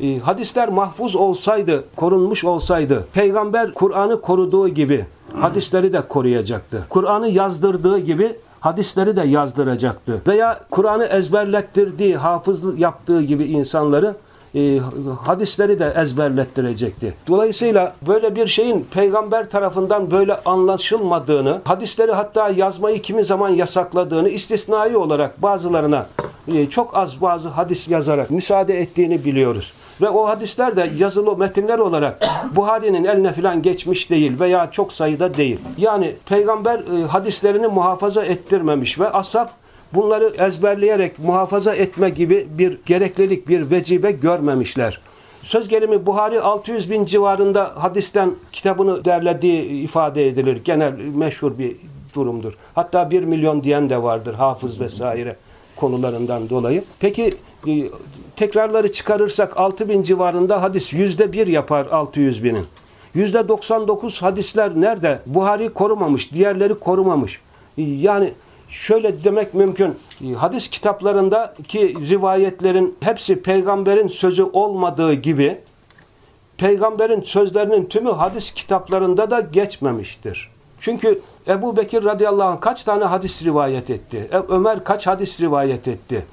E, hadisler mahfuz olsaydı, korunmuş olsaydı, peygamber Kur'an'ı koruduğu gibi hadisleri de koruyacaktı. Kur'an'ı yazdırdığı gibi hadisleri de yazdıracaktı. Veya Kur'an'ı ezberlettirdiği, hafızlık yaptığı gibi insanları e, hadisleri de ezberlettirecekti. Dolayısıyla böyle bir şeyin peygamber tarafından böyle anlaşılmadığını, hadisleri hatta yazmayı kimi zaman yasakladığını, istisnai olarak bazılarına e, çok az bazı hadis yazarak müsaade ettiğini biliyoruz. Ve o hadisler de yazılı metinler olarak Buhari'nin eline falan geçmiş değil veya çok sayıda değil. Yani peygamber e, hadislerini muhafaza ettirmemiş ve ashab bunları ezberleyerek muhafaza etme gibi bir gereklilik, bir vecibe görmemişler. Söz gelimi Buhari 600 bin civarında hadisten kitabını derlediği ifade edilir. Genel meşhur bir durumdur. Hatta 1 milyon diyen de vardır hafız vesaire konularından dolayı. Peki e, tekrarları çıkarırsak 6 bin civarında hadis yüzde bir yapar 600 binin. Yüzde 99 hadisler nerede? Buhari korumamış, diğerleri korumamış. Yani şöyle demek mümkün. Hadis kitaplarındaki rivayetlerin hepsi peygamberin sözü olmadığı gibi peygamberin sözlerinin tümü hadis kitaplarında da geçmemiştir. Çünkü Ebu Bekir radıyallahu anh kaç tane hadis rivayet etti? E- Ömer kaç hadis rivayet etti?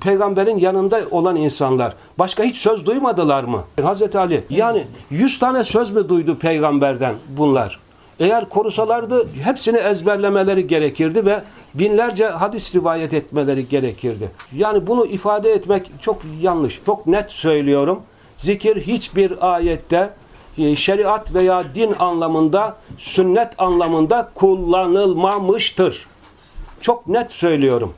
Peygamberin yanında olan insanlar başka hiç söz duymadılar mı? Hazreti Ali yani 100 tane söz mü duydu peygamberden bunlar? Eğer korusalardı hepsini ezberlemeleri gerekirdi ve binlerce hadis rivayet etmeleri gerekirdi. Yani bunu ifade etmek çok yanlış. Çok net söylüyorum. Zikir hiçbir ayette e, şeriat veya din anlamında, sünnet anlamında kullanılmamıştır. Çok net söylüyorum.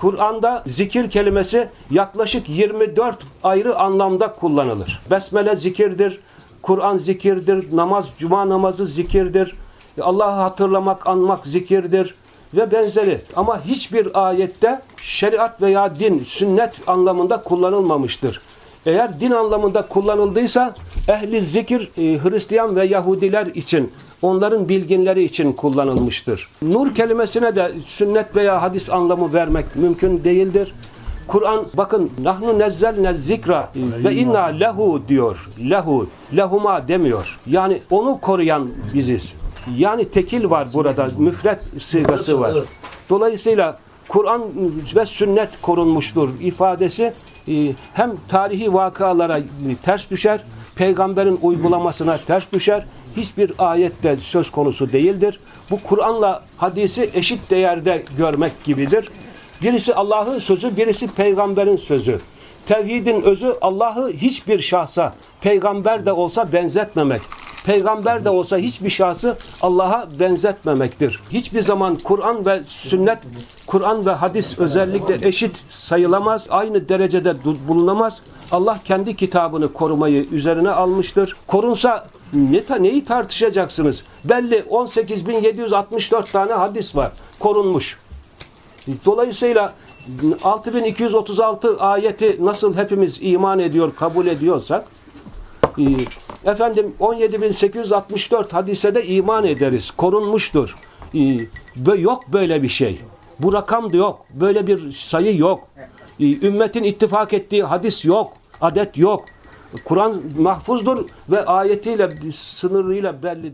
Kur'an'da zikir kelimesi yaklaşık 24 ayrı anlamda kullanılır. Besmele zikirdir, Kur'an zikirdir, namaz, cuma namazı zikirdir, Allah'ı hatırlamak, anmak zikirdir ve benzeri. Ama hiçbir ayette şeriat veya din, sünnet anlamında kullanılmamıştır. Eğer din anlamında kullanıldıysa ehli zikir e, Hristiyan ve Yahudiler için onların bilginleri için kullanılmıştır. Nur kelimesine de sünnet veya hadis anlamı vermek mümkün değildir. Kur'an bakın nahnu nezzelne zikra ve inna lehu diyor. Lehu, lehuma demiyor. Yani onu koruyan biziz. Yani tekil var burada. Müfret sığgası var. Dolayısıyla Kur'an ve sünnet korunmuştur ifadesi hem tarihi vakalara ters düşer, peygamberin uygulamasına ters düşer. Hiçbir ayette söz konusu değildir. Bu Kur'an'la hadisi eşit değerde görmek gibidir. Birisi Allah'ın sözü, birisi peygamberin sözü. Tevhidin özü Allah'ı hiçbir şahsa, peygamber de olsa benzetmemek. Peygamber de olsa hiçbir şahsı Allah'a benzetmemektir. Hiçbir zaman Kur'an ve sünnet, Kur'an ve hadis özellikle eşit sayılamaz, aynı derecede bulunamaz. Allah kendi kitabını korumayı üzerine almıştır. Korunsa ne ta, neyi tartışacaksınız? Belli 18.764 tane hadis var korunmuş. Dolayısıyla 6236 ayeti nasıl hepimiz iman ediyor, kabul ediyorsak e, efendim 17864 hadise de iman ederiz. Korunmuştur. E, yok böyle bir şey. Bu rakam da yok. Böyle bir sayı yok. E, ümmetin ittifak ettiği hadis yok. Adet yok. Kur'an mahfuzdur ve ayetiyle sınırıyla bellidir.